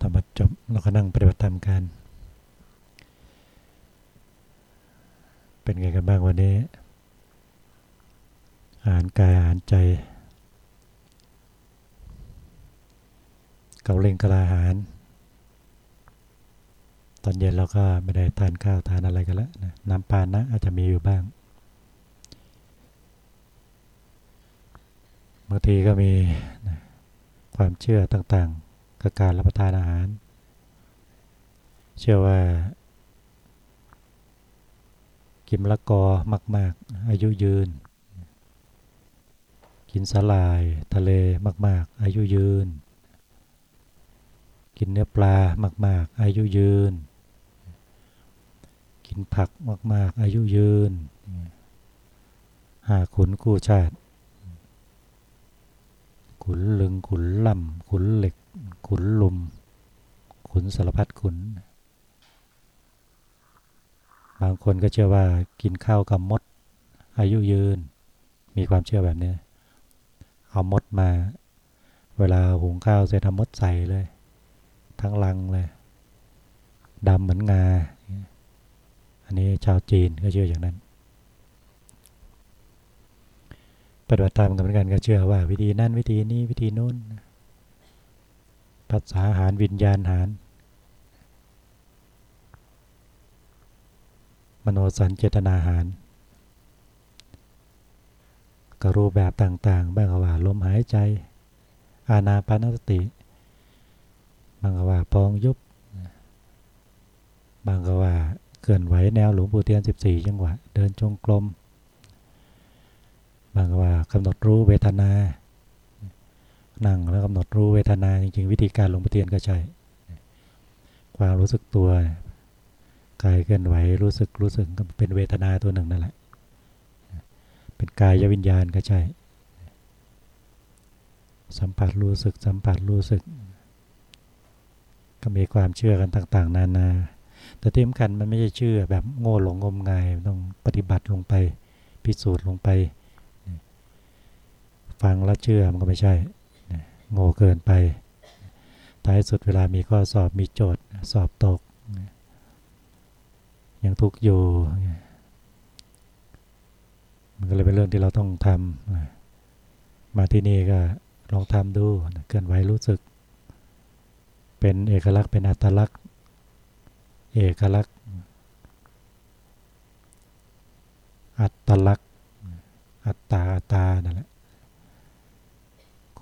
ธรรมจบเราก็นั่งปฏิบัติธรรมกัน เป็นไงกันบ้างวันนี้ อาหารกายอาหารใจ เกาเล่งกลาอาหาร ตอนเย็นเราก็ไม่ได้ทานข้าวทานอะไรกันแล้วนะน้ำปานนะอาจจะมีอยู่บ้างบางทีก็มีความเชื่อต่างๆ กับการรับประทานอาหาร เชื่อว่า กินมะละกอมาก ๆ อายุยืน กินสาลายทะเลมาก ๆ อายุยืน กินเนื้อปลามาก ๆ อายุยืน กินผักมาก ๆ อายุยืน หาขุนกู้ชาติขุนลึงขุนลำขุนเหล็ก ขุนลุม ขุนสารพัดขุน บางคนก็เชื่อว่ากินข้าวกับมด อายุยืน มีความเชื่อแบบนี้ เอามดมา เวลาหุงข้าวเสร็จทำมดใส่เลย ทั้งลังเลยดำเหมือนงา อันนี้ชาวจีนก็เชื่ออย่างนั้นปฏิบัติธรรมกันเหมือนกันก็เชื่อว่า วิธีนั่นวิธีนี้วิธีนู้น ภาษาหารวิญญาณหาร มโนสัญเจตนาหารก็รูปแบบต่างๆ บ้างว่าลมหายใจ อานาปานสติ บางกว่าพองยุบ บางกว่าเกินไหวแนวหลวงปู่เทียน 14 จังหวะ เดินจงกรม บางว่ากำหนดรู้เวทนา นั่งแล้วกำหนดรู้เวทนาจริงๆ วิธีการลงปฏิเทียนก็ใช่ความรู้สึกตัวกายเคลื่อนไหวรู้สึกรู้สึกก็เป็นเวทนาตัวหนึ่งนั่นแหละ เป็นกายวิญญาณก็ใช่ สัมผัสรู้สึกสัมผัสรู้สึก ก็มีความเชื่อกันต่าง ๆ นานา แต่ที่สำคัญมันไม่ใช่เชื่อแบบโง่หลงงมงายต้องปฏิบัติลงไป พิสูจน์ลงไป ฟังแล้วเชื่อมันก็ไม่ใช่ โง่เกินไป ท้ายสุดเวลามีข้อสอบมีโจทย์สอบตก ยังทุกอยู่ มันก็เลยเป็นเรื่องที่เราต้องทำมาที่นี่ก็ลองทำดูเคลื่อนไหวรู้สึก เป็นเอกลักษณ์เป็นอัตลักษณ์ เอกลักษณ์ อัตลักษณ์ อัตตาอัตตานั่นแหละ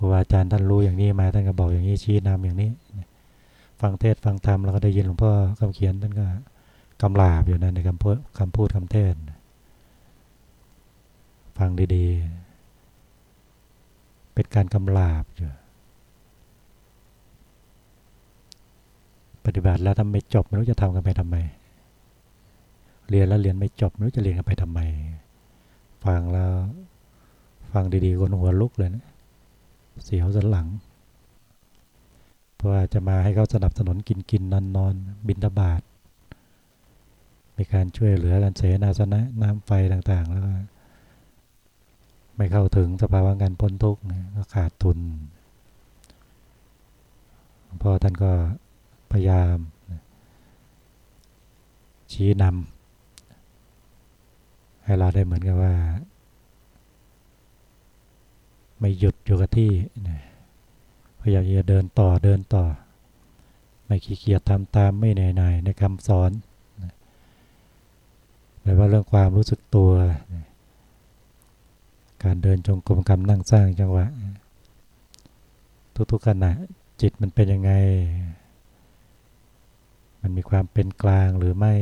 ครูบาอาจารย์ท่านรู้อย่างนี้มาท่านก็บอกอย่างนี้ชี้นำอย่างนี้ ฟังเทศฟังธรรมเราก็ได้ยินหลวงพ่อคำเขียนท่านก็กำลาบอยู่นะในคำพูดคำพูดคำเทศ ฟังดีๆ เป็นการกำลาบอยู่ปฏิบัติแล้วทำไม่จบไม่รู้จะทำกันไปทำไม เรียนแล้วเรียนไม่จบไม่รู้จะเรียนกันไปทำไม ฟังแล้ว ฟังดีๆคนหัวลุกเลยนะ เสียวสันหลัง เพราะว่าจะมาให้เขาสนับสนุนกินกินนอนนอนบินทบาทมีการช่วยเหลือกันเสนาสนะน้ำไฟต่างๆ แล้วก็ไม่เข้าถึงสภาวะการพ้นทุกข์ก็ขาดทุนพ่อท่านก็พยายาม ชี้นำให้เราได้เหมือนกับว่า ไม่หยุดอยู่กับที่พยายามจะเดินต่อเดินต่อ ไม่ขี้เกียจทำตามไม่เหนื่อยหน่ายในคำสอนแปลว่าเรื่องความรู้สึกตัว การเดินจงกรมกรรมนั่งสร้างจังหวะ ทุกๆขณะจิตมันเป็นยังไง มันมีความเป็นกลางหรือไม่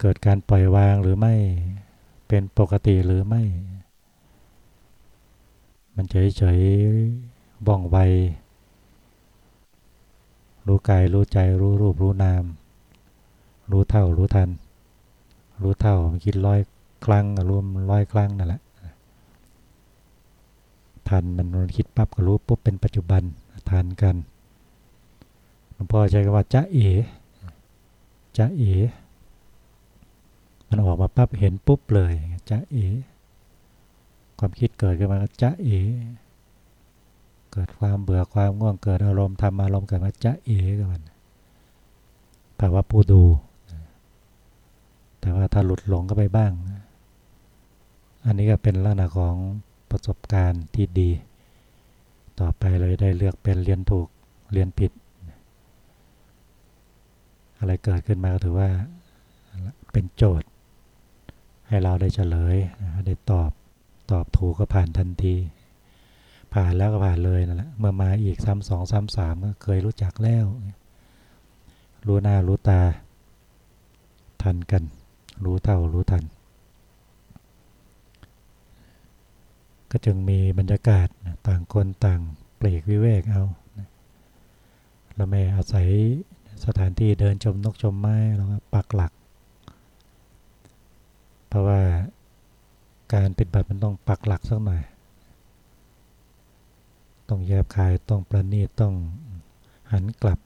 เกิดการปล่อยวางหรือไม่ เป็นปกติหรือไม่ มันเฉยเฉยบ้องไว รู้กายรู้ใจรู้รูปรู้นาม รู้เท่ารู้ทัน รู้เท่ามันคิดร้อยครั้งรวมร้อยครั้งนั่นแหละทันมันคิดปั๊บก็รู้ปุ๊บเป็นปัจจุบันทันกันหลวงพ่อใช้คำว่าจะเอ๋จะเอ๋มันออกมาปั๊บเห็นปุ๊บเลยจะเอ๋ ความคิดเกิดขึ้นมาจะเอ เกิดความเบื่อความง่วงเกิดอารมณ์ทำอารมณ์เกิดมาจะเอ๋กับมันแปลว่าผู้ดู แต่ว่าถ้าหลุดหลงก็ไปบ้าง อันนี้ก็เป็นลักษณะของประสบการณ์ที่ดี ต่อไปเราจะได้เลือกเป็นเรียนถูกเรียนผิด อะไรเกิดขึ้นมาก็ถือว่าเป็นโจทย์ ให้เราได้เฉลยได้ตอบ ตอบถูกก็ผ่านทันที ผ่านแล้วก็ผ่านเลยนั่นแหละเมื่อมาอีกซ้ำสองซ้ำสามก็เคยรู้จักแล้ว รู้หน้ารู้ตา ทันกัน รู้เท่ารู้ทัน ก็จึงมีบรรยากาศต่างคนต่างเปลกวิเวกเอาเราไม่อาศัยสถานที่เดินชมนกชมไม้เราก็ปักหลัก เพราะว่า การปฏิบัติมันต้องปักหลักสักหน่อย ต้องแยบคายต้องประณีตต้องหันกลับ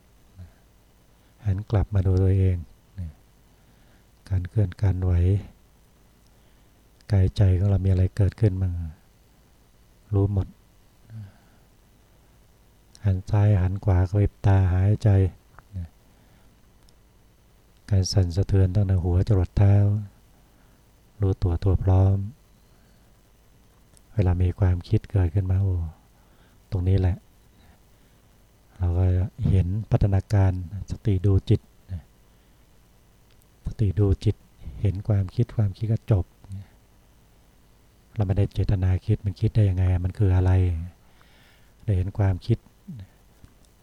หันกลับมาดูตัวเอง การเคลื่อนการไหวกายใจของเรามีอะไรเกิดขึ้นบ้างรู้หมด หันซ้ายหันขวากระพริบตาหายใจ การสั่นสะเทือนตั้งแต่หัวจรดเท้า รู้ตัวตัวพร้อม เวลามีความคิดเกิดขึ้นมาโอ้ตรงนี้แหละ เราก็เห็นพัฒนาการสติดูจิตสติดูจิตเห็นความคิดความคิดก็จบ เราไม่ได้เจตนาคิดมันคิดได้ยังไง มันคืออะไรได้เห็นความคิด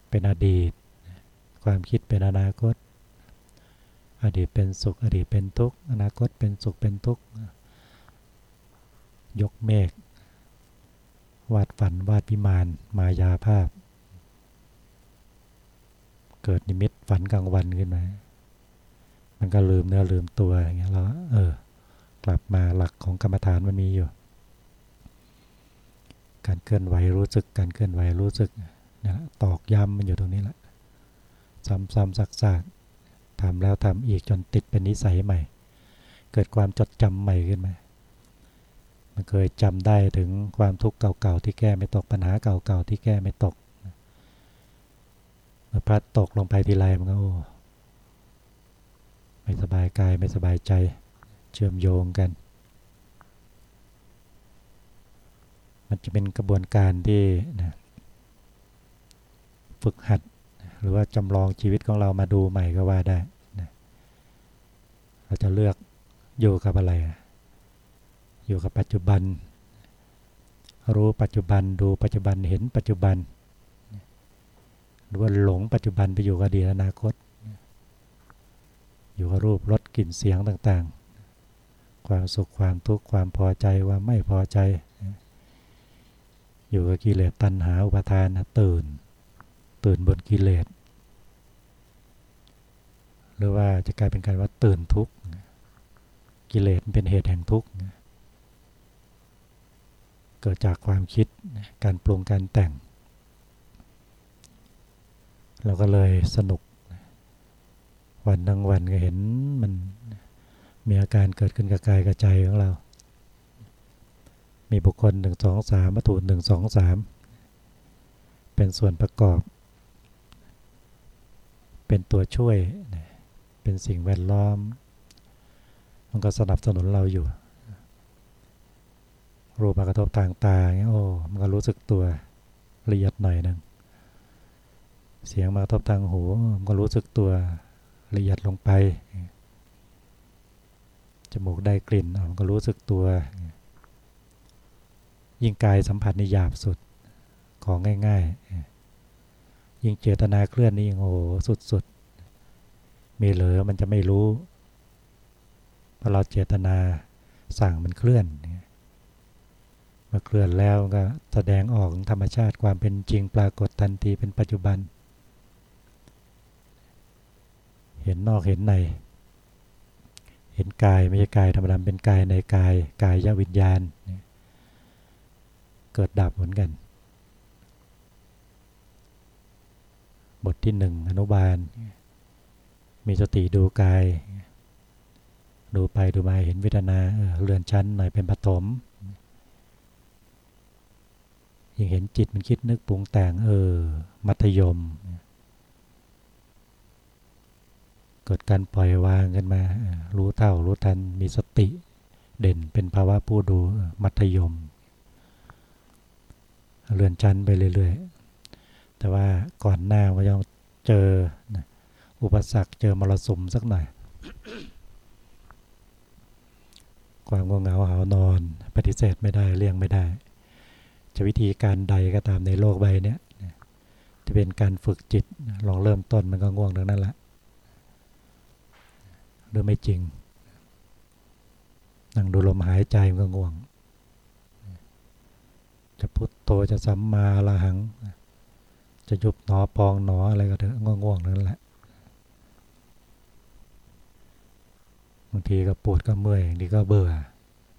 เป็นอดีต ความคิดเป็นอนาคต อดีตเป็นสุข อดีตเป็นทุกข์อนาคตเป็นสุขเป็นทุกข์ยกเมฆ วาดฝันวาดพิมานมายาภาพ เกิดนิมิตฝันกลางวันขึ้นมา มันก็ลืมเนื้อลืมตัวอย่างเงี้ยเราเออ กลับมาหลักของกรรมฐานมันมีอยู่ การเคลื่อนไหวรู้สึกการเคลื่อนไหวรู้สึกนะตอกย้ำมันอยู่ตรงนี้แหละ ซ้ำๆซักๆทำแล้วทำอีกจนติดเป็นนิสัยใหม่ เกิดความจดจำใหม่ขึ้นมา มันเคยจำได้ถึงความทุกข์เก่าๆที่แก้ไม่ตกปัญหาเก่าๆที่แก้ไม่ตกเมื่อพลัดตกลงไปทีไรมันก็โอ้ไม่สบายกายไม่สบายใจเชื่อมโยงกัน มันจะเป็นกระบวนการที่นะฝึกหัด หรือว่าจำลองชีวิตของเรามาดูใหม่ก็ว่าได้นะเราจะเลือกอยู่กับอะไร อยู่กับปัจจุบัน รู้ปัจจุบันดูปัจจุบันเห็นปัจจุบัน หรือว่าหลงปัจจุบันไปอยู่กับอดีตอนาคต อยู่กับรูปรสกลิ่นเสียงต่างๆ ความสุขความทุกข์ความพอใจว่าไม่พอใจ อยู่กับกิเลสตัณหาอุปทานตื่น ตื่นบนกิเลสหรือว่าจะกลายเป็นการว่าตื่นทุกข์กิเลสเป็นเหตุแห่งทุกข์ เกิดจากความคิดการปรุงการแต่ง เราก็เลยสนุก วันทั้งวันก็เห็นมันมีอาการเกิดขึ้นกับกายกับใจของเรา มีบุคคลหนึ่งสองสามวัตถุหนึ่งสองสามเป็นส่วนประกอบ เป็นตัวช่วย เป็นสิ่งแวดล้อม มันก็สนับสนุนเราอยู่ รูปมากระทบทางตาเงี้ยโอ้มันก็รู้สึกตัวละเอียดหน่อยนึงเสียงมากระทบทางหูมันก็รู้สึกตัวละเอียดลงไป จมูกได้กลิ่นมันก็รู้สึกตัว ยิ่งกายสัมผัสในหยาบสุดของง่ายๆ ยิ่งเจตนาเคลื่อนนี่ยิ่งโอ้สุดๆ มีเหลือมันจะไม่รู้พอเราเจตนาสั่งมันเคลื่อนเมื่อเคลื่อนแล้วก็แสดงออกธรรมชาติความเป็นจริงปรากฏทันทีเป็นปัจจุบัน เห็นนอกเห็นใน เห็นกายไม่ใช่กายธรรมดาเป็นกายในกายกายยวิญญาณ เกิดดับเหมือนกัน บทที่หนึ่งอนุบาล มีสติดูกาย ดูไปดูมาเห็นเวทนาเเรือนชั้นหน่อยเป็นปฐม ยิ่งเห็นจิตมันคิดนึกปรุงแต่งเออ มัธยม เกิดการปล่อยวางกันมา รู้เท่ารู้ทันมีสติเด่นเป็นภาวะผู้ดูมัธยมเลื่อนชั้นไปเรื่อยๆ แต่ว่าก่อนหน้าก็ยังเจออุปสรรคเจอมรสุมสักหน่อยความง่วงเหงาหานอน ปฏิเสธไม่ได้เลี่ยงไม่ได้ จะวิธีการใดก็ตามในโลกใบนี้จะเป็นการฝึกจิตลองเริ่มต้นมันก็ง่วงทั้งนั้นแหละหรือไม่จริง นั่งดูลมหายใจมันก็ง่วง จะพุทโธจะสัมมาละหัง จะยุบหนอปองหนออะไรก็เถอะง่วงๆนั่นแหละบางทีก็ปวดก็เมื่อยบางทีก็เบื่อ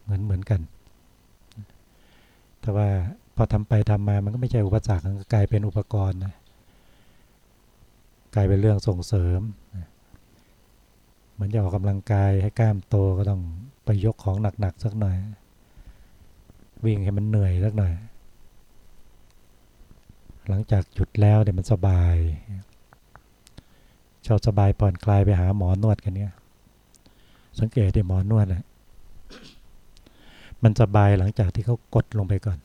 เหมือนเหมือนกัน แต่ว่า พอทำไปทำมามันก็ไม่ใช่อุปสรรคกลายเป็นอุปกรณ์นะกลายเป็นเรื่องส่งเสริมเหมือนจะออกกำลังกายให้กล้ามโตก็ต้องไปยกของหนักๆสักหน่อย วิ่งให้มันเหนื่อยสักหน่อย หลังจากหยุดแล้วเดี๋ยวมันสบายชอบสบายผ่อนคลายไปหาหมอนวดกันเนี่ย สังเกตที่หมอนวดนะมันสบายหลังจากที่เขากดลงไปก่อน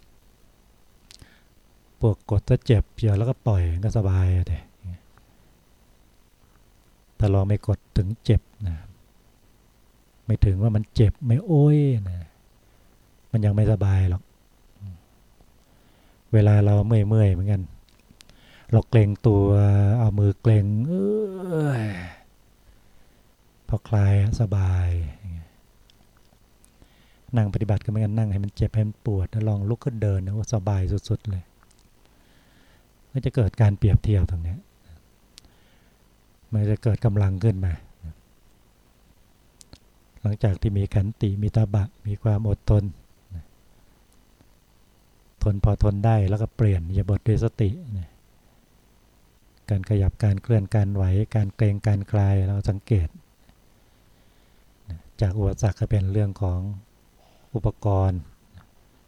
ปวดกดจะเจ็บเยอะแล้วก็ปล่อยก็สบายเลยแต่ลองไม่กดถึงเจ็บนะไม่ถึงว่ามันเจ็บไม่โอ้ยนะมันยังไม่สบายหรอก เวลาเราเมื่อยเมื่อยเหมือนกัน เราเกรงตัวเอามือเกรงเออพอคลายสบาย นั่งปฏิบัติก็เหมือนกันนั่งให้มันเจ็บให้มันปวดแล้วลองลุกขึ้นเดินนะว่าสบายสุด ๆ เลย ก็จะเกิดการเปรียบเทียบตรงนี้มันจะเกิดกำลังขึ้นมา หลังจากที่มีขันติมีตาบะ มีความอดทน ทนพอทนได้แล้วก็เปลี่ยนอย่าบทด้วยสติการขยับการเคลื่อนการไหว การเกรงการคลายเราสังเกต จากอุปสรรคก็เป็นเรื่องของอุปกรณ์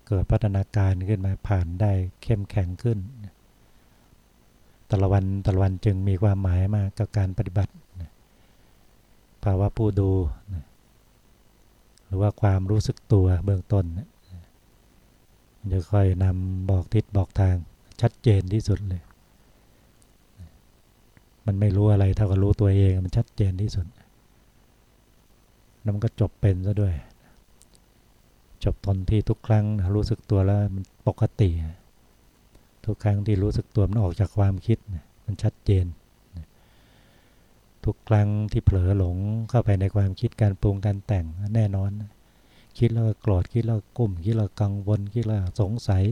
เกิดพัฒนาการขึ้นมาผ่านได้เข้มแข็งขึ้น แต่ละวันแต่ละวันจึงมีความหมายมากกับการปฏิบัติภาวะผู้ดูหรือว่าความรู้สึกตัวเบื้องต้นจะค่อยนำบอกทิศบอกทางชัดเจนที่สุดเลย มันไม่รู้อะไรเท่ากับรู้ตัวเองมันชัดเจนที่สุดแล้วมันก็จบเป็นซะด้วย จบตอนที่ทุกครั้งรู้สึกตัวแล้วมันปกติ ทุกครั้งที่รู้สึกตัวมันออกจากความคิดมันชัดเจน ทุกครั้งที่เผลอหลงเข้าไปในความคิดการปรุงการแต่งแน่นอน คิดแล้วโกรธคิดแล้วกุ้ม คิดแล้วกังวลคิดแล้วสงสัย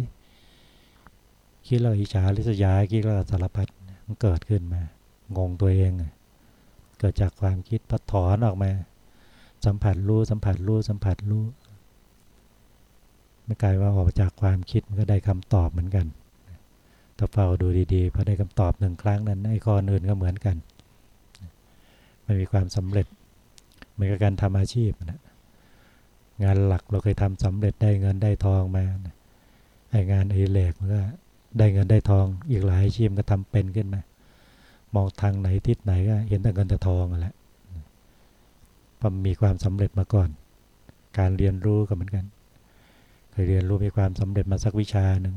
คิดแล้วอิจฉาริษยาคิดแล้วสารพัดมันเกิดขึ้นมางงตัวเองเกิดจากความคิดพัดถอนออกมา สัมผัสรู้สัมผัสรู้สัมผัสรู้ไม่กลายว่าออกจากความคิดมันก็ได้คำตอบเหมือนกัน ถ้าเฝ้าดูดีๆพอได้คำตอบหนึ่งครั้งนั้นไอ้ข้ออื่นก็เหมือนกันไม่มีความสำเร็จเหมือนกับการทำอาชีพนะงานหลักเราเคยทำสำเร็จได้เงินได้ทองมาไอ้งานไอ้เหล็กมันก็ได้เงินได้ทอง อีกหลายอาชีพก็ทำเป็นขึ้นมามองทางไหนทิศไหนก็เห็นแต่เงินแต่ทองแหละพอมีความสำเร็จมาก่อน การเรียนรู้ก็เหมือนกัน เคยเรียนรู้มีความสำเร็จมาสักวิชาหนึ่ง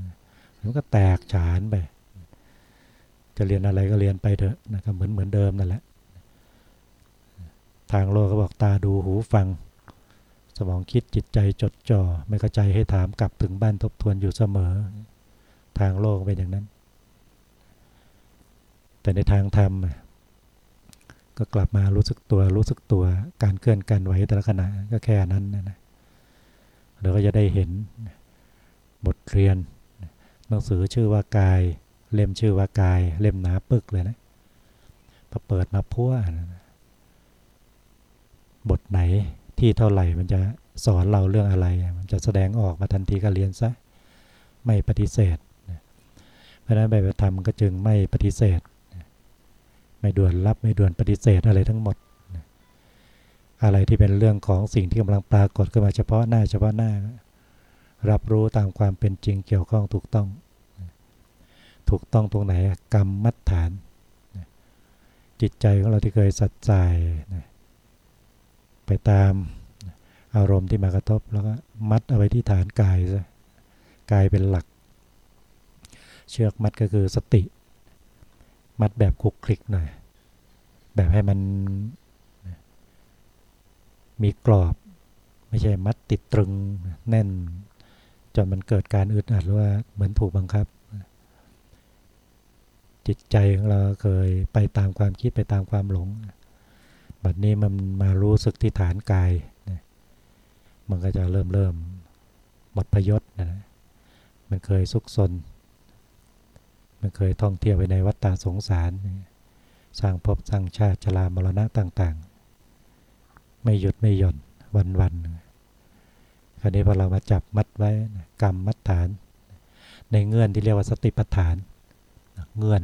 มันก็แตกฉานไป จะเรียนอะไรก็เรียนไปเถอะนะครับเหมือนเหมือนเดิมนั่นแหละ ทางโลกเขาบอกตาดูหูฟัง สมองคิดจิตใจจดจ่อไม่เข้าใจให้ถามกลับถึงบ้านทบทวนอยู่เสมอ ทางโลกเป็นอย่างนั้น แต่ในทางธรรมก็กลับมารู้สึกตัวรู้สึกตัวการเคลื่อนการไหวแต่ละขณะก็แค่นั้นนะเราก็จะได้เห็นบทเรียน หนังสือชื่อว่ากาย เล่มชื่อว่ากาย เล่มหนาปึกเลยนะพอเปิดมาพัวบทไหนที่เท่าไหร่มันจะสอนเราเรื่องอะไร มันจะแสดงออกมาทันทีก็เรียนซะไม่ปฏิเสธเพราะนั้นใบปฏิธรรมก็จึงไม่ปฏิเสธ ไม่ด่วนรับไม่ด่วนปฏิเสธอะไรทั้งหมด อะไรที่เป็นเรื่องของสิ่งที่กำลังปรากฏขึ้นมาเฉพาะหน้าเฉพาะหน้า รับรู้ตามความเป็นจริงเกี่ยวข้องถูกต้อง ถูกต้องตรงไหนกรรมมัดฐาน จิตใจของเราที่เคยสัดใจไปตามอารมณ์ที่มากระทบแล้วก็มัดเอาไว้ที่ฐานกายซะกายเป็นหลัก เชือกมัดก็คือสติ มัดแบบคลุกคลิกหน่อยแบบให้มันมีกรอบ ไม่ใช่มัดติดตรึงแน่น นมันเกิดการอึดอัดหรือว่าเหมือนถูกบังคับ จิตใจของเราเคยไปตามความคิดไปตามความหลง บัดนี้มันมารู้สึกที่ฐานกาย มันก็จะเริ่มเริ่มหมดประยศนะ มันเคยซุกซน มันเคยท่องเที่ยวไปในวัฏฏะสงสาร สร้างภพสร้างชาติชรามรณะต่าง ๆ ไม่หยุดไม่หย่อนวันวัน คราวนี้พอเรามาจับมัดไว้กรรมมัดฐาน ในเงื่อนที่เรียกว่าสติปัฏฐาน เงื่อน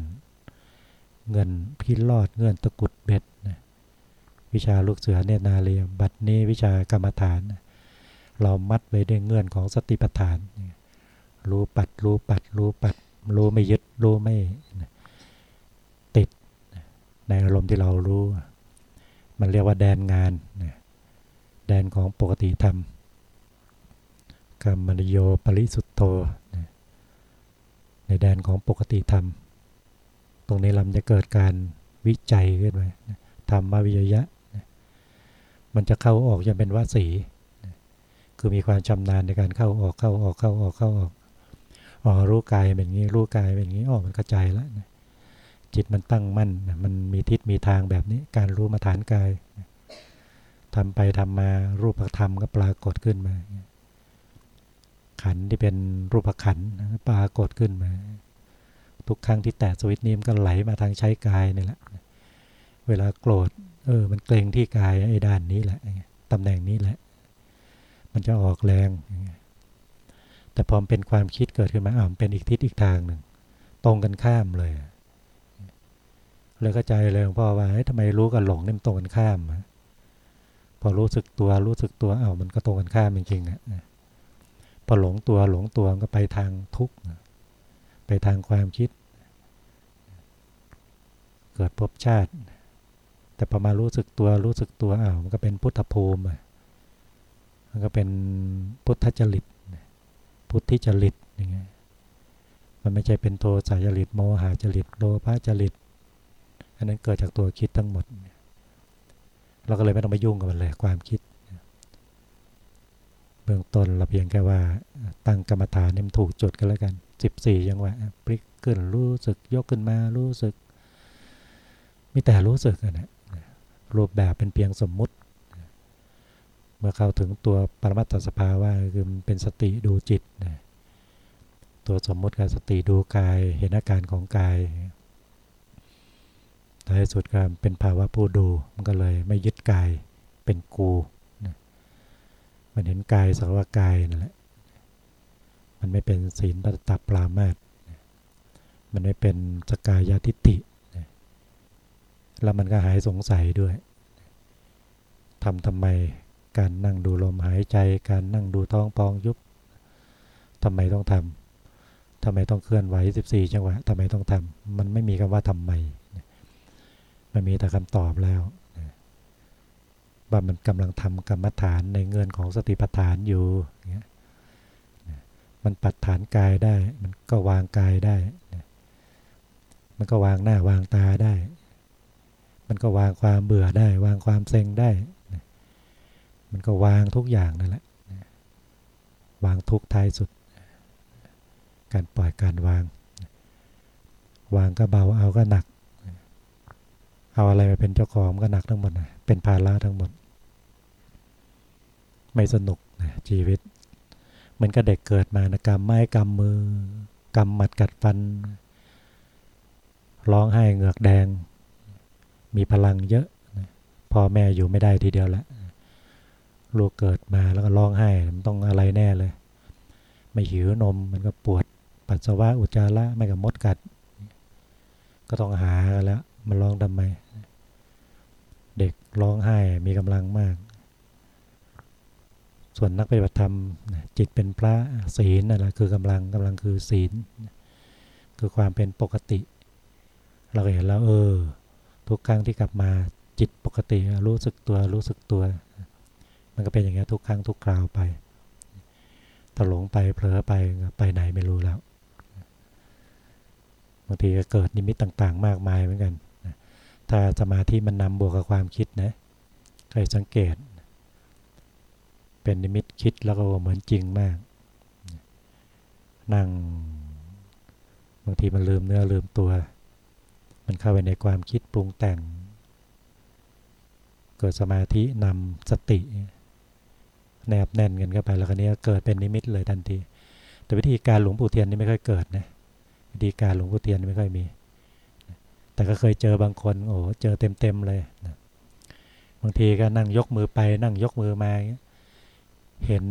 เงื่อนพิรอดเงื่อนตะกุดเบ็ดวิชาลูกเสือเนตรนาเรียบัดนี้วิชากรรมฐาน เรามัดไว้ด้วยเงื่อนของสติปัฏฐาน รู้ปัดรู้ปัดรู้ปัดรู้ไม่ยึดรู้ไม่ติดในอารมณ์ที่เรารู้ มันเรียกว่าแดนงานแดนของปกติธรรม กรรมนโยปริสุทธโธในแดนของปกติธรรม ตรงนี้ลำจะเกิดการวิจัยขึ้นมาธรรมวิยยะมันจะเข้าออกจะเป็นวสี คือมีความชำนาญในการเข้าออกเข้าออกเข้าออกเข้าออกอ๋อรู้กายเป็นงี้รู้กายเป็นงี้อ๋อมันกระจายแล้วจิตมันตั้งมั่นมันมีทิศมีทางแบบนี้การรู้มาฐานกายทำไปทำมารูปธรรมก็ปรากฏขึ้นมา ขันที่เป็นรูปขันปรากฏขึ้นมา ทุกครั้งที่แตะสวิตนี้มันก็ไหลมาทางใช้กายนี่แหละ เวลาโกรธเออ มันเกรงที่กายไอ้ด้านนี้แหละตำแหน่งนี้แหละ มันจะออกแรง แต่พอเป็นความคิดเกิดขึ้นมาอ่ามเป็นอีกทิศอีกทางหนึ่ง ตรงกันข้ามเลย เลยก็ใจเลยหลวงพ่อว่าทำไมรู้กับหลงนี่มันตรงกันข้ามพอรู้สึกตัวรู้สึกตัวเอามันก็ตรงกันข้ามจริงๆนะ พอหลงตัวหลงตัวก็ไปทางทุกข์ไปทางความคิด เกิดภพชาติ แต่พอมารู้สึกตัวรู้สึกตัวอ้าวมันก็เป็นพุทธภูมิมันก็เป็นพุทธจริตพุทธิจริตอย่างเงี้ยมันไม่ใช่เป็นโทสายจริตโมหาจริตโลภะจริตอันนั้นเกิดจากตัวคิดทั้งหมด เราก็เลยไม่ต้องไปยุ่งกับมันเลยความคิด เบื้องต้นเราเพียงแค่ว่าตั้งกรรมฐานนี่มันถูกจุดกันแล้วกัน 14ยังหวะพลิกขึ้นรู้สึกยกขึ้นมารู้สึก มีแต่รู้สึกนะรูปแบบเป็นเพียงสมมุติ เมื่อเข้าถึงตัวปรมัตถสภาวะคือมันเป็นสติดูจิตนะตัวสมมุติกับสติดูกายเห็นอาการของกายท้ายสุดก็เป็นภาวะผู้ดูมันก็เลยไม่ยึดกายเป็นกู มันเห็นกายสักว่ากายนั่นแหละ มันไม่เป็นศีลปฏิตับปรามาตมันไม่เป็นสกายาทิฏฐิแล้วมันก็หายสงสัยด้วยทำทำไมการนั่งดูลมหายใจ การนั่งดูท้องปองยุบทำไมต้องทำทำไมต้องเคลื่อนไหว 14 จังหวะทำไมต้องทำมันไม่มีคำว่าทำไม มันมีแต่คำตอบแล้ว ว่ามันกำลังทำกรรมฐานในเงื่อนของสติปัฏฐานอยู่มันปัดฐานกายได้ มันก็วางกายได้ มันก็วางหน้าวางตาได้ มันก็วางความเบื่อได้ วางความเซ็งได้ มันก็วางทุกอย่างนั่นแหละ วางทุกท้ายสุด การปล่อยการวาง วางก็เบาเอาก็หนัก เอาอะไรมาเป็นเจ้าของก็หนักทั้งหมดนะ เป็นภาระทั้งหมด ไม่สนุกนะชีวิตมือนกับเด็กเกิดมานะกรรมไม้กรรมมือกรรมหมัดกัดฟัน ร้องไห้เหงือกแดง มีพลังเยอะพ่อแม่อยู่ไม่ได้ทีเดียวละลูกเกิดมาแล้วก็ร้องไห้มันต้องอะไรแน่เลย ไม่หิวนมมันก็ปวดปัสสาวะอุจจาระไม่กับมดกัด ก็ต้องหากันแล้ว มันร้องทำไม เด็กร้องไห้มีกำลังมาก ส่วนนักปฏิบัติธรรมจิตเป็นพระศีลนั่นแหละคือกำลังกำลังคือศีล คือความเป็นปกติ เราเห็นแล้วเออ ทุกครั้งที่กลับมาจิตปกติรู้สึกตัวรู้สึกตัว มันก็เป็นอย่างนี้ทุกครั้งทุกคราวไปตลงไปเผลอไปไปไหนไม่รู้แล้วบางทีก็เกิดนิมิตต่าง ๆ มากมายเหมือนกัน ถ้าสมาธิมันนำบวกกับความคิดนะใครสังเกต เป็นนิมิตคิดแล้วก็เหมือนจริงมาก นั่งบางทีมันลืมเนื้อลืมตัว มันเข้าไปในความคิดปรุงแต่ง เกิดสมาธินำสติ แนบแน่นกันเข้าไปแล้วก็นี้เกิดเป็นนิมิตเลยทันที แต่วิธีการหลวงปู่เทียนนี่ไม่ค่อยเกิดนะวิธีการหลวงพ่เทียนไม่ค่อยมี แต่ก็เคยเจอบางคนโอ้เจอเต็มๆเลยนะบางทีก็นั่งยกมือไปนั่งยกมือมา เห็น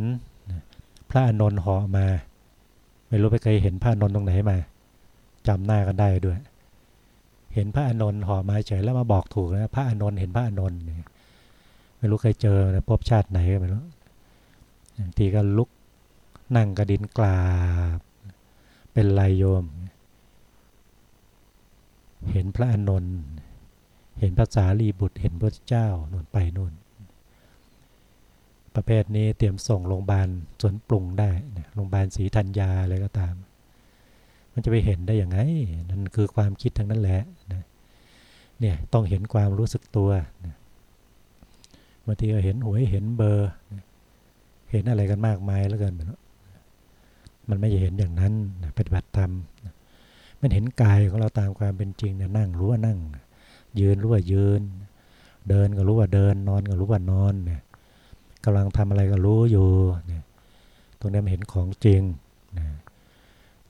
พระอนนท์ห่อมา ไม่รู้ไปเคยเห็นพระอนนท์ตรงไหนมาจำหน้ากันได้ด้วย เห็นพระอนนท์ห่อมาเฉยแล้วมาบอกถูกนะพระอนนท์เห็นพระอนนท์ไม่รู้เคยเจอนะพบชาติไหนก็ไม่รู้บางทีก็ลุกนั่งกระดินกลาบเป็นลายโยมเเห็นพระอนนท์เห็นพระสารีบุตรเห็นพระเจ้านู่นไปนู่น ประเภทนี้เตรียมส่งโรงพยาบาลสวนปรุงได้โรงพยาบาลศรีธัญญาอะไรก็ตาม มันจะไปเห็นได้อย่างไง นั่นคือความคิดทั้งนั้นแหละนะเนี่ยต้องเห็นความรู้สึกตัวนะบางทีก็เห็นหวยเห็นเบอร์ เห็นอะไรกันมากมายแล้วกันมันไม่จะเห็นอย่างนั้นปฏิบัติธรรม มันเห็นกายของเราตามความเป็นจริงเนี่ยนั่งรู้ว่านั่ง ยืนรู้ว่ายืน เดินก็รู้ว่าเดิน นอนก็รู้ว่านอนเนี่ยกำลังทำอะไรก็รู้อยู่เนี่ยตรงนี้มันเห็นของจริงนะ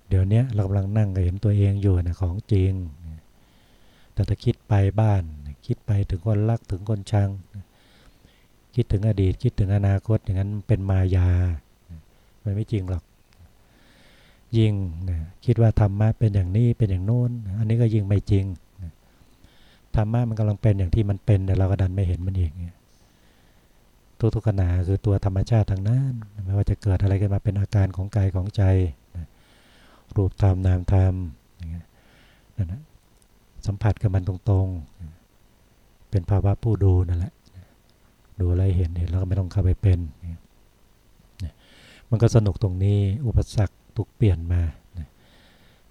เดี๋ยวนี้เรากำลังนั่งก็เห็นตัวเองอยู่นะของจริง แต่ถ้าคิดไปบ้าน คิดไปถึงคนรักถึงคนชัง คิดถึงอดีตคิดถึงอนาคตอย่างนั้นเป็นมายา มันไม่จริงหรอก ยิ่งนะคิดว่าธรรมะเป็นอย่างนี้เป็นอย่างโน้น อันนี้ก็ยิ่งไม่จริงธรรมะมันกำลังเป็นอย่างที่มันเป็นแต่เราก็ดันไม่เห็นมันอีกทุกทุกขณะคือตัวธรรมชาติทางนั้นไม่ว่าจะเกิดอะไรขึ้นมาเป็นอาการของกายของใจรูปธรรมนามธรรมนั่นนะสัมผัสกับมันตรงๆ เป็นภาวะผู้ดูนั่นแหละดูอะไรเห็นเห็นแล้วก็ไม่ต้องเข้าไปเป็นมันก็สนุกตรงนี้อุปสรรค ทุกเปลี่ยนมานะ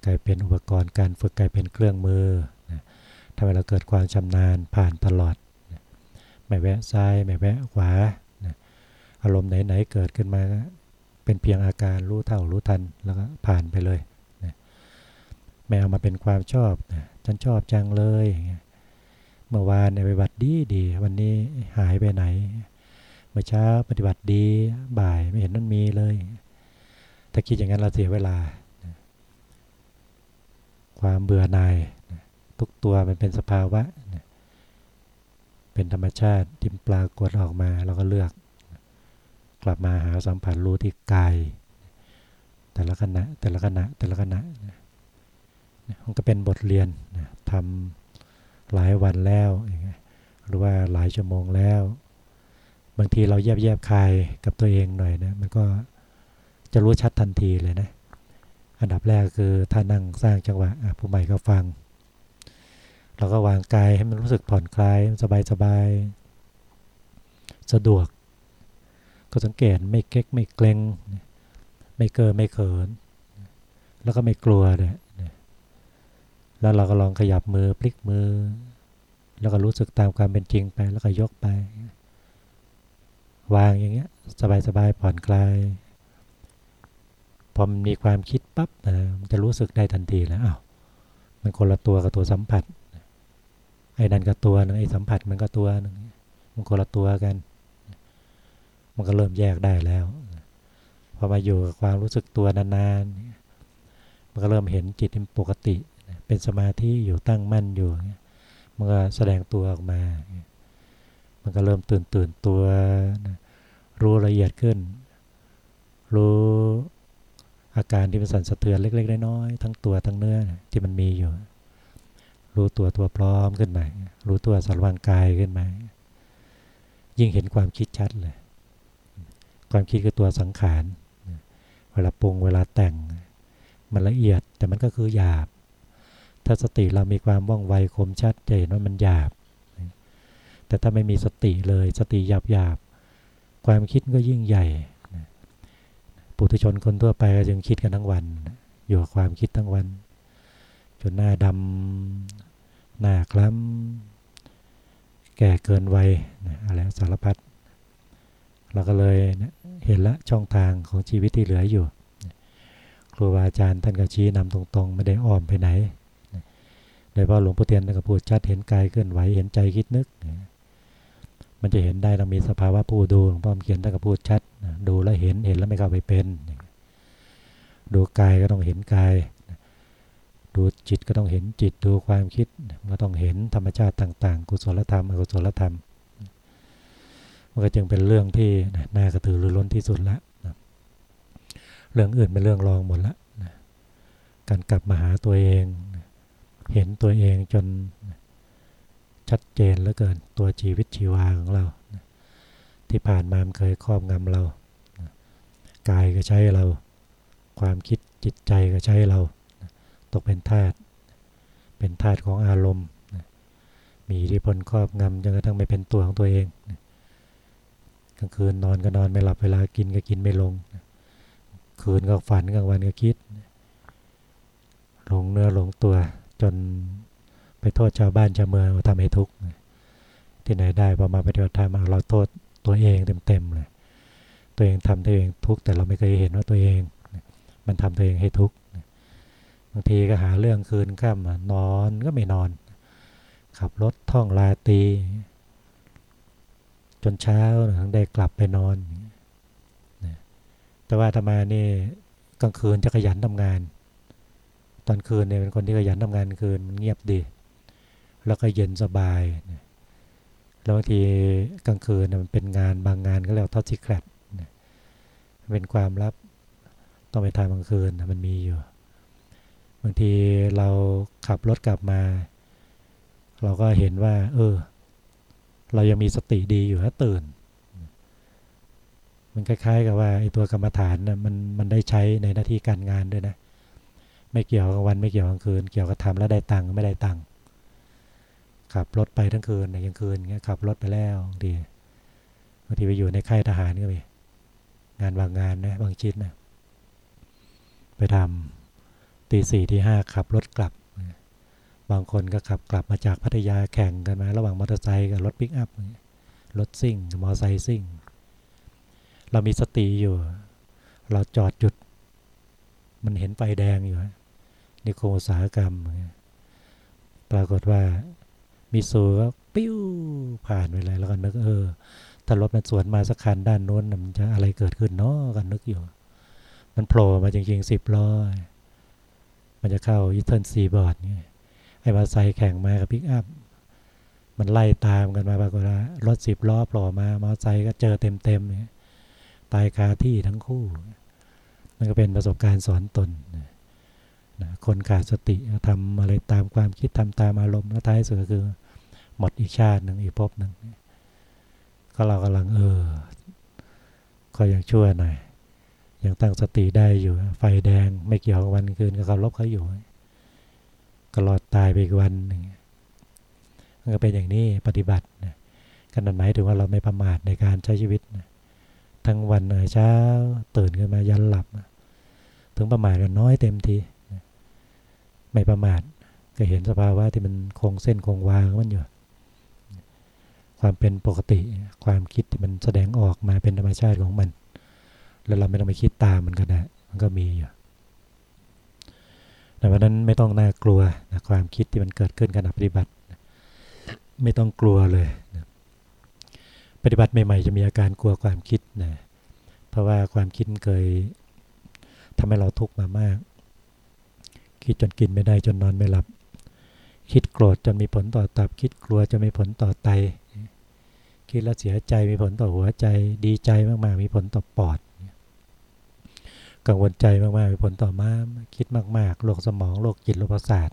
กลายเป็นอุปกรณ์การฝึกกลายเป็นเครื่องมือนะทำให้เราเกิดความชำนาญผ่านตลอดนะไม่แวะซ้ายไม่แวะขวานะอารมณ์ไหนๆเกิดขึ้นมาเป็นเพียงอาการรู้เท่ารู้ทันแล้วก็ผ่านไปเลยนะไม่เอามาเป็นความชอบนะฉันชอบจังเลยเมื่อวานในปฏิบัติดีดีวันนี้หายไปไหนเมื่อเช้าปฏิบัติดีบ่ายไม่เห็นนั่นมีเลย ถ้าคิดอย่างนั้นเราเสียเวลา ความเบื่อหน่ายทุกตัวมันเป็นสภาวะ เป็นธรรมชาติที่ปรากฏออกมาเราก็เลือก กลับมาหาสัมผัสรู้ที่กายแต่ละขณะแต่ละขณะแต่ละขณะมันก็เป็นบทเรียนทำหลายวันแล้วหรือว่าหลายชั่วโมงแล้ว บางทีเราแยบแยบคายกับตัวเองหน่อยนะมันก็ จะรู้ชัดทันทีเลยนะ อันดับแรกคือถ้านั่งสร้างจังหวะผู้ใหม่ก็ฟัง เราก็วางกายให้มันรู้สึกผ่อนคลายสบายสบายสะดวก ก็สังเกตไม่เก๊กไม่เกรงไม่เกินไม่เขิน แล้วก็ไม่กลัวเลยแล้วเราก็ลองขยับมือพลิกมือ แล้วก็รู้สึกตามความเป็นจริงไปแล้วก็ยกไป วางอย่างเงี้ย สบายๆผ่อนคลาย พอมันมีความคิดปั๊บนะมันจะรู้สึกได้ทันทีแล้วอ้าวมันคนละตัวกับตัวสัมผัสไอ้นั่นกับตัวนึงไอ้สัมผัสมันก็ตัวนึงมันคนละตัวกัน มันก็เริ่มแยกได้แล้วพอมาอยู่กับความรู้สึกตัวนานๆมันก็เริ่มเห็นจิตเป็นปกติ เป็นสมาธิอยู่ตั้งมั่นอยู่มันก็แสดงตัวออกมา มันก็เริ่มตื่นตื่นตัว รู้ละเอียดขึ้น รู้ อาการที่มันสั่นสะเทือนเล็กๆน้อยๆทั้งตัวทั้งเนื้อที่มันมีอยู่ รู้ตัวตัวพร้อมขึ้นมา รู้ตัวสารวางกายขึ้นมา ยิ่งเห็นความคิดชัดเลย ความคิดคือตัวสังขาร เวลาปรุงเวลาแต่ง มันละเอียดแต่มันก็คือหยาบ ถ้าสติเรามีความว่องไวคมชัดจะเห็นว่ามันหยาบ แต่ถ้าไม่มีสติเลยสติหยาบหยาบความคิดก็ยิ่งใหญ่ ปุถุชนคนทั่วไปก็ยังคิดกันทั้งวัน อยู่กับความคิดทั้งวัน จนหน้าดำหน้าคล้ำแก่เกินวัยอะไรสารพัดเราก็เลยเห็นละช่องทางของชีวิตที่เหลืออยู่ครูบาอาจารย์ท่านก็ชี้นำตรงๆ ไม่ได้อ้อมไปไหนโดยเฉพาะหลวงพ่อเทียนท่านก็พูดชัดเห็นกายเคลื่อนไหวเห็นใจคิดนึก มันจะเห็นได้เรามีสภาวะผู้ดูหลวงพ่อเขียนท่านก็พูดชัดดูแล้วเห็นเห็นแล้วไม่เข้าไปเป็น ดูกายก็ต้องเห็นกาย ดูจิตก็ต้องเห็นจิตดูความคิดก็ต้องเห็นธรรมชาติต่าง ๆ กุศลธรรมอกุศลธรรมมันก็จึงเป็นเรื่องที่น่ากระตือรือร้นที่สุดละเรื่องอื่นเป็นเรื่องรองหมดละการกลับมาหาตัวเอง เห็นตัวเองจน ชัดเจนเหลือเกินตัวชีวิตชีวาของเรา ที่ผ่านมามันเคยครอบงำเรา กายก็ใช้เรา ความคิดจิตใจก็ใช้เรา ตกเป็นธาตุเป็นธาตุของอารมณ์ มีอิทธิพลครอบงำจนกระทั่งไม่เป็นตัวของตัวเองกลางคืนนอนก็นอนไม่หลับเวลากินก็กินไม่ลง คืนก็ฝันกลางวันก็คิด หลงเนื้อหลงตัวจน ไปโทษชาวบ้านชาวเมืองว่าทำให้ทุกข์ที่ไหนได้พอมาปฏิบัติธรรมเราโทษตัวเองเต็มๆเลยตัวเองทำตัวเองทุกข์แต่เราไม่เคยเห็นว่าตัวเอง มันทำตัวเองให้ทุกข์บางทีก็หาเรื่องคืนข้ามนอนก็ไม่นอน ขับรถท่องลาตี จนเช้าถึงได้กลับไปนอน แต่ว่าธรรมานี่กลางคืนจะขยันทำงาน ตอนคืนเนี่ยเป็นคนที่ขยันทำงานคืนเงียบดี แล้วก็เย็นสบายแล้วบางทีกลางคืนมันเป็นงานบางงานก็เรียกท็อปซิแครเป็นความลับต้องไปทำกลางคืนมันมีอยู่ บางทีเราขับรถกลับมา เราก็เห็นว่า เออ เรายังมีสติดีอยู่ถ้าตื่น มันคล้าย ๆ กับว่าไอ้ตัวกรรมฐานนะมันมันได้ใช้ในหน้าที่การงานด้วยนะ ไม่เกี่ยวกับวันไม่เกี่ยวกับคืน เกี่ยวกับทำแล้วได้ตังค์ไม่ได้ตังค์ ขับรถไปทั้งคืนในยังคืนเงี้ยขับรถไปแล้วดีบางทีไปอยู่ในค่ายทหารก็มีงานบางงานนะบางชิ้นนะไปทำตีสี่ที่ห้าขับรถกลับ บางคนก็ขับกลับมาจากพัทยาแข่งกันมา ระหว่างมอเตอร์ไซค์กับรถปิกอัพรถซิ่งมอเตอร์ไซค์ซิ่ง เรามีสติอยู่ เราจอดจุด มันเห็นไฟแดงอยู่นิโคอุตสาหกรรม ปรากฏว่า มีสูก็ปิ้วผ่านไปเลยแล้วก็นึกเออถ้ารถมันสวนมาสักคันด้านโน้นมันจะอะไรเกิดขึ้นเนาะกันนึกอยู่ มันโผล่มาจริงๆสิบล้อมันจะเข้า Eastern Seaboard เนี่ยไอ้มอไซค์แข่งมากับปิกอัพมันไล่ตามกันมาปรากฏว่ารถสิบล้อโผล่มามอไซค์ก็เจอเต็มๆเนี่ยตายคาที่ทั้งคู่มันก็เป็นประสบการณ์สอนตนนะคนขาดสติทำอะไรตามความคิดทำตามอารมณ์แล้วท้ายสุดก็คือ หมดอีกชาติหนึ่งอีกภพหนึ่งก็เรากำลังเออ ก็ยังชั่วหน่อยยังตั้งสติได้อยู่ ไฟแดงไม่เกี่ยวกับวันคืนก็เขาลบเขาอยู่ก็รอดตายไปอีกวันหนึ่งมันก็เป็นอย่างนี้ปฏิบัตินะกันนั้นหมายถึงว่าเราไม่ประมาทในการใช้ชีวิตนะทั้งวันเช้าตื่นขึ้นมายันหลับ ถึงประมาทกันน้อยเต็มทีไม่ประมาทก็เห็นสภาวะที่มันคงเส้นคงวางมันอยู่ ความเป็นปกติ ความคิดที่มันแสดงออกมาเป็นธรรมชาติของมัน แล้วเราไม่ต้องไปคิดตามมันก็ได้มันก็มีอยู่แต่วันนั้นไม่ต้องน่ากลัวนะความคิดที่มันเกิดขึ้นขณะปฏิบัติ ไม่ต้องกลัวเลยนะปฏิบัติใหม่ๆจะมีอาการกลัวความคิดนะเพราะว่าความคิดเคยทำให้เราทุกข์มามาก คิดจนกินไม่ได้จนนอนไม่หลับ คิดโกรธจนมีผลต่อตับ คิดกลัวจะมีผลต่อไต คิดแล้วเสียใจมีผลต่อหัวใจ ดีใจมากๆ มีผลต่อปอด กังวลใจมากๆ มีผลต่อม้าม คิดมากๆโรคสมองโรคจิตโรคประสาท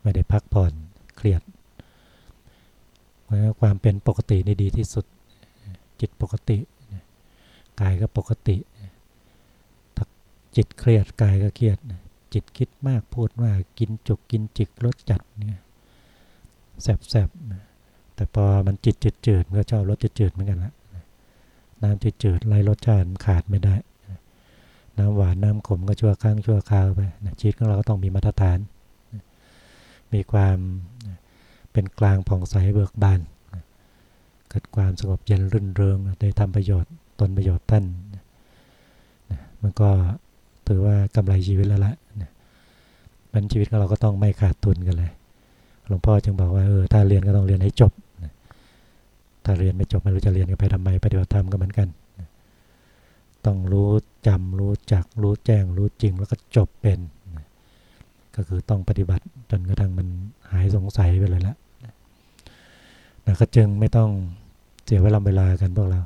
ไม่ได้พักผ่อนเครียดความเป็นปกตินี่ดีที่สุด จิตปกติ กายก็ปกติจิตเครียดกายก็เครียด จิตคิดมากพูดว่ากินจุกกินจิกรสจัดเนี่ยแสบๆ แต่พอมันจิตจืดจืดก็ชอบรสจืดจืดเหมือนกันละน้ำจืดจืดไล่รสชาติขาดไม่ได้ น้ำหวานน้ำขมก็ชั่วครั้งชั่วคราวไปชีวิตของเราก็ต้องมีมาตรฐาน มีความเป็นกลางผ่องใสเบิกบานเกิดความสงบเย็นรื่นเริงได้ทำประโยชน์ตนประโยชน์ท่านมันก็ถือว่ากำไรชีวิตแล้วละมันชีวิตของเราก็ต้องไม่ขาดทุนกันเลย หลวงพ่อจึงบอกว่าเออถ้าเรียนก็ต้องเรียนให้จบ ถ้าเรียนไม่จบไม่รู้จะเรียนกันไปทำไมปฏิบัติธรรมก็เหมือนกัน ต้องรู้จำรู้จักรู้แจ้งรู้จริงแล้วก็จบเป็น ก็คือต้องปฏิบัติจนกระทั่งมันหายสงสัยไปเลยละนะก็จึงไม่ต้องเสียเวลาเวลากันพวกเรา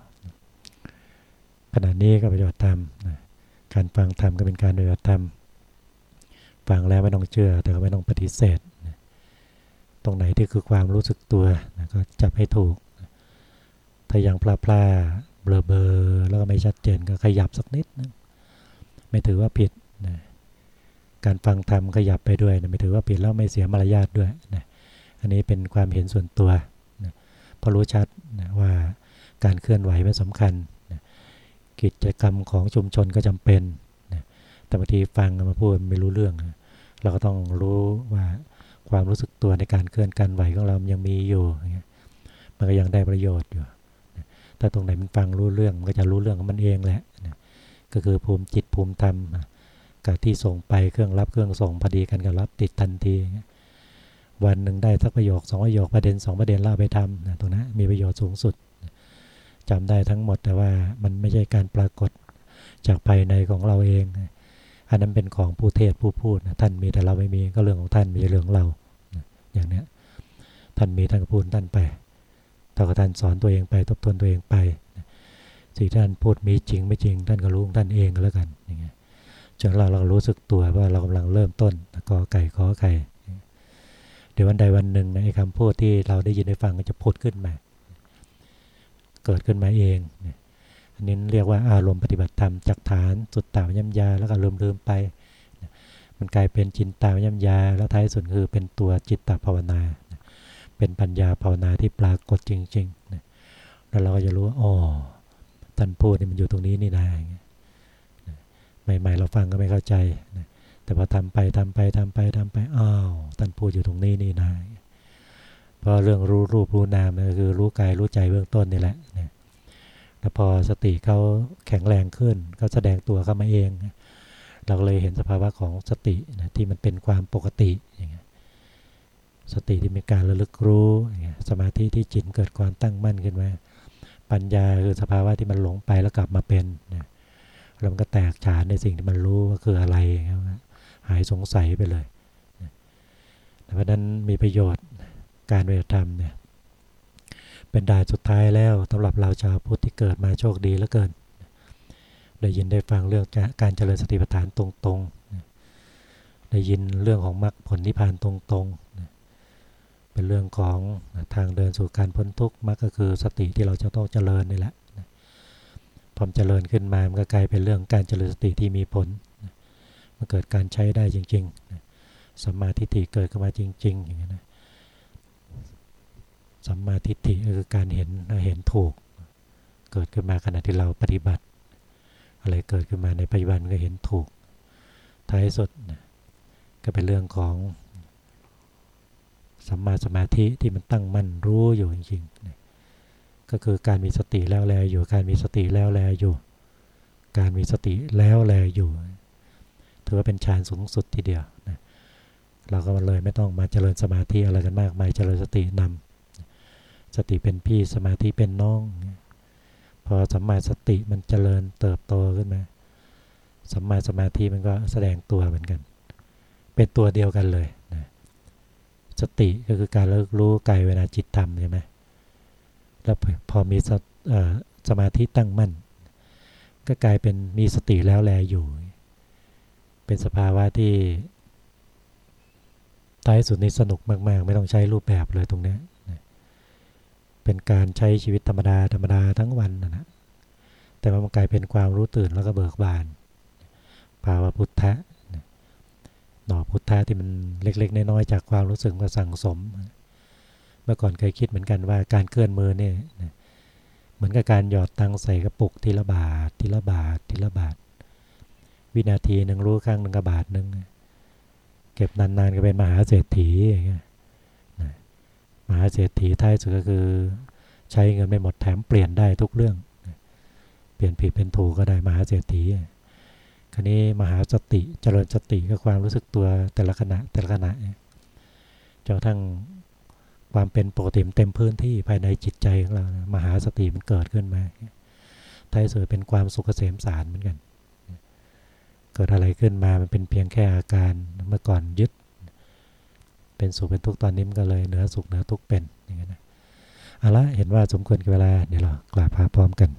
ขณะนี้ก็ปฏิบัติธรรมนะการฟังธรรมก็เป็นการปฏิบัติธรรมฟังแล้วไม่ต้องเชื่อ แต่ก็ไม่ต้องปฏิเสธนะตรงไหนที่คือความรู้สึกตัวนะก็จับให้ถูก ถ้ายังพลาพลาเบลอเบอแล้วก็ไม่ชัดเจนก็ขยับสักนิดนะไม่ถือว่าผิดนะการฟังธรรมขยับไปด้วยนะไม่ถือว่าผิดแล้วไม่เสียมารยาทด้วยนะอันนี้เป็นความเห็นส่วนตัวนะพอรู้ชัดนะว่าการเคลื่อนไหวเป็นสำคัญกิจกรรมของชุมชนก็จำเป็นนะแต่บางทีฟังมาพูดไม่รู้เรื่องเราก็ต้องรู้ว่าความรู้สึกตัวในการเคลื่อนการไหวของเรายังมีอยู่ มันก็ยังได้ประโยชน์อยู่ ถ้าตรงไหนมันฟังรู้เรื่องมันก็จะรู้เรื่องของมันเองแหละก็คือภูมิจิตภูมิธรรมกับที่ส่งไปเครื่องรับเครื่องส่งพอดีกันกับรับติดทันที วันหนึ่งได้สักประโยคสองประโยคประเด็นสองประเด็นเล่าไปทำนะตรงนั้นมีประโยชน์สูงสุดจำได้ทั้งหมดแต่ว่ามันไม่ใช่การปรากฏจากภายในของเราเอง อันนั้นเป็นของผู้เทศผู้พูดนะท่านมีแต่เราไม่มีก็เรื่องของท่านมีเรื่องเราอย่างนี้ท่านมีท่านก็พูดท่านไป ถ้าท่านสอนตัวเองไปทบทวนตัวเองไปสิ่งท่านพูดมีจริงไม่จริง ท่านก็รู้ท่านเองก็แล้วกันอย่างเงี้ยจนเราเรารู้สึกตัวว่าเรากำลังเริ่มต้นกอไก่ขอไก่เดี๋ยววันใดวันหนึ่งนะไอ้คำพูดที่เราได้ยินได้ฟังก็จะพูดขึ้นมา เกิดขึ้นมาเองอันนี้เรียกว่าอารมณ์ปฏิบัติธรรมจากฐานสุดตามย่ำยาแล้วก็ลืมลืมไป มันกลายเป็นจินตามย่ำยาแล้วท้ายสุดคือเป็นตัวจิตตภาวนา เป็นปัญญาภาวนาที่ปรากฏจริงๆแล้วเราก็จะรู้ว่าอ๋อท่านพูดนี่มันอยู่ตรงนี้นี่นะใหม่ๆเราฟังก็ไม่เข้าใจแต่พอทำไปทำไปทำไปทำไปอ้าวท่านพูดอยู่ตรงนี้นี่นะพราะเรื่องรู้รูปรู้นามก็คือรู้กายรู้ใจเบื้องต้นนี่แหละนะแล้วพอสติเขาแข็งแรงขึ้นก็แสดงตัวเข้ามาเอง เราเลยเห็นสภาวะของสตินะที่มันเป็นความปกติอย่างเงี้ย สติที่มีการระลึกรู้สมาธิที่จิตเกิดความตั้งมั่นขึ้นมา ปัญญาคือสภาวะที่มันหลงไปแล้วกลับมาเป็นนะแล้วมันก็แตกฉานในสิ่งที่มันรู้ว่าคืออะไรหายสงสัยไปเลยเพราะนั้นมีประโยชน์การปฏิบัติธรรมเนี่ยเป็นด่านสุดท้ายแล้วสำหรับเราชาวพุทธที่เกิดมาโชคดีเหลือเกินได้ยินได้ฟังเรื่องการเจริญสติปัฏฐานตรงๆ ได้ยินเรื่องของมรรคผลนิพพานตรงๆ เป็นเรื่องของทางเดินสู่การพ้นทุกข์มรรคก็คือสติที่เราจะต้องเจริญนี่แหละพอเจริญขึ้นมา มันก็กลายเป็นเรื่องการเจริญสติที่มีผลมันเกิดการใช้ได้จริงๆสัมมาธิเกิดขึ้นมาจริง ๆ อย่างนี้นะสัมมาทิฏฐิก็คือการเห็นเห็นถูก เกิดขึ้นมาขณะที่เราปฏิบัติ อะไรเกิดขึ้นมาในปัจจุบันก็เห็นถูกท้ายสุดก็เป็นเรื่องของ สัมมาสมาธิที่มันตั้งมั่นรู้อยู่จริงๆก็คือการมีสติแล้วแลอยู่ การมีสติแล้วแลอยู่ การมีสติแล้วแลอยู่ ถือว่าเป็นฌานสูงสุดทีเดียวนะเราก็เลยไม่ต้องมาเจริญสมาธิอะไรกันมากมายเจริญสตินำสติเป็นพี่สมาธิเป็นน้อง พอสัมมาสติมันเจริญเติบโตขึ้นมาสัมมาสมาธิมันก็แสดงตัวเหมือนกัน เป็นตัวเดียวกันเลย สติก็คือการเลิกรู้กายเวลาจิตทำใช่ไหมแล้วพอมีสสมาธิตั้งมั่น ก็กลายเป็นมีสติแล้วแลอยู่ เป็นสภาวะที่ท้ายสุดนี้สนุกมาก ๆ ไม่ต้องใช้รูปแบบเลยตรงนี้เป็นการใช้ชีวิตธรรมดาธรรมดาทั้งวันนะนะแต่ว่ามันกลายเป็นความรู้ตื่นแล้วก็เบิกบาน ภาวะพุทธะ หน่อพุทธะที่มันเล็ก ๆ น้อยๆจากความรู้สึกว่าสั่งสม เมื่อก่อนเคยคิดเหมือนกันว่าการเคลื่อนมือเนี่ยเหมือนกับการหยอดตังใส่กระปุกทีละบาททีละบาททีละบาท วินาทีหนึ่งรู้ครั้งหนึ่งกระบาทหนึ่งเก็บนานๆก็เป็นมหาเศรษฐีอย่างเงี้ยมหาเศรษฐีท้ายสุดก็คือ ใช้เงินไม่หมดแถมเปลี่ยนได้ทุกเรื่อง เปลี่ยนผิดเป็นถูกก็ได้มหาเศรษฐี คราวนี้มหาสติเจริญสติก็ความรู้สึกตัวแต่ละขณะแต่ละขณะจนกทั่งความเป็นปกติเต็มพื้นที่ภายในจิตใจของเรามหาสติมันเกิดขึ้นมาท้ายสุดเป็นความสุขเกษมสารเหมือนกัน เกิดอะไรขึ้นมามันเป็นเพียงแค่อาการเมื่อก่อนยึด เป็นสุขเป็นทุกข์ตอนนี้มันก็เลยเหนือสุขเหนือทุกข์เป็นอย่างนี้นะเอาละเห็นว่าสมควรกับเวลาเดี๋ยวเรากราบพาพร้อมกัน